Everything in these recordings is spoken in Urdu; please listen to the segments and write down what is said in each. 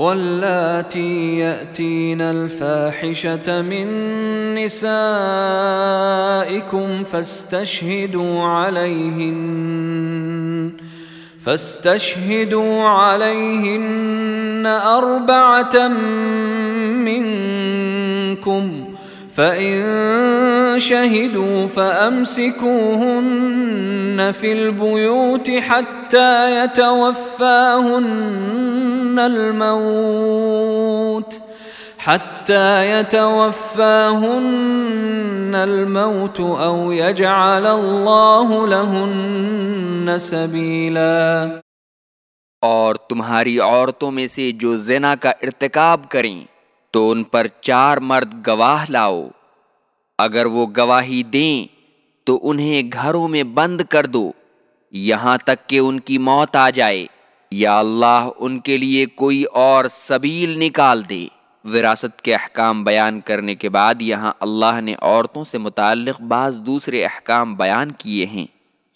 واللاتي يأتين الفاحشة من نسائكم فاستشهدوا عليهن فاستشهدوا عليهن أربعة منكم فإن شهدوا فأمسكوهن في البيوت حتى يتوفاهن الموت حتى يتوفاهن الموت أو يجعل الله لهن سبيلا. اور تمہاری عورتوں میں سے جو زنا کا ارتکاب کریں تو ان پر چار مرد گواہ لاؤ۔ اگر وہ گواہی دیں تو انہیں گھروں میں بند کر دو، یہاں تک کہ ان کی موت آ جائے، یا اللہ ان کے لیے کوئی اور سبیل نکال دے۔ وراثت کے احکام بیان کرنے کے بعد یہاں اللہ نے عورتوں سے متعلق بعض دوسرے احکام بیان کیے ہیں۔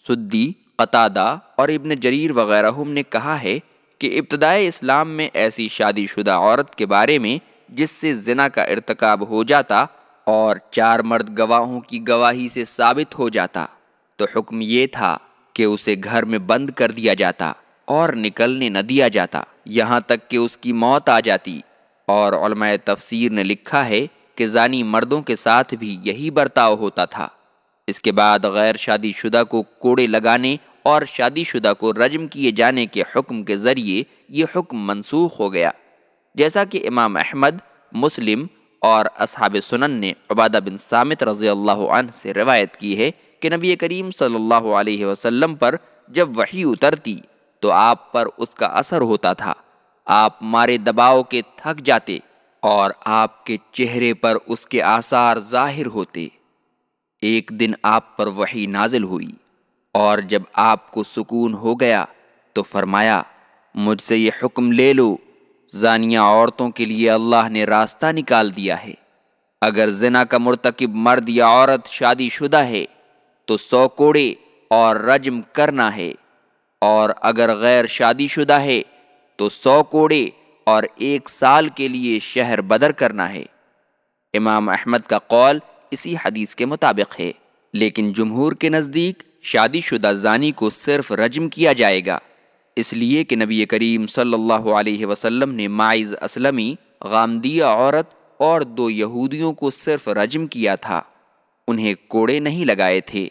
سدی، قطادہ اور ابن جریر وغیرہ نے کہا ہے کہ ابتدائے اسلام میں ایسی شادی شدہ عورت کے بارے میں جس سے زنا کا ارتکاب ہو جاتا اور چار مرد گواہوں کی گواہی سے ثابت ہو جاتا، تو حکم یہ تھا کہ اسے گھر میں بند کر دیا جاتا اور نکلنے نہ دیا جاتا۔ یہاں تک کہ اس کی موت آ جاتی۔ اور علماء تفسیر نے لکھا ہے کہ زانی مردوں کے ساتھ بھی یہی برتاؤ ہوتا تھا۔ اس کے بعد غیر شادی شدہ کو کوڑے لگانے اور شادی شدہ کو رجم کیے جانے کے حکم کے ذریعے یہ حکم منسوخ ہو گیا۔ جیسا کہ امام احمد، مسلم اور اصحاب سنن نے عبادہ بن سامت رضی اللہ عنہ سے روایت کی ہے کہ نبی کریم صلی اللہ علیہ وسلم پر جب وحی اترتی تو آپ پر اس کا اثر ہوتا تھا۔ آپ مارے دباؤ کے تھک جاتے اور آپ کے چہرے پر اس کے آثار ظاہر ہوتے۔ ایک دن آپ پر وحی نازل ہوئی اور جب آپ کو سکون ہو گیا تو فرمایا، مجھ سے یہ حکم لے لو۔ زانیہ عورتوں کے لیے اللہ نے راستہ نکال دیا ہے۔ اگر زنا کا مرتکب مرد یا عورت شادی شدہ ہے، تو سو کوڑے اور رجم کرنا ہے۔ اور اگر غیر شادی شدہ ہے، تو سو کوڑے اور ایک سال کے لیے شہر بدر کرنا ہے۔ امام احمد کا قول اسی حدیث کے مطابق ہے۔ لیکن جمہور کے نزدیک شادی شدہ زانی کو صرف رجم کیا جائے گا۔ اس لیے کہ نبی کریم صلی اللہ علیہ وسلم نے مائز اسلمی، غامدیہ عورت اور دو یہودیوں کو صرف رجم کیا تھا، انہیں کوڑے نہیں لگائے تھے۔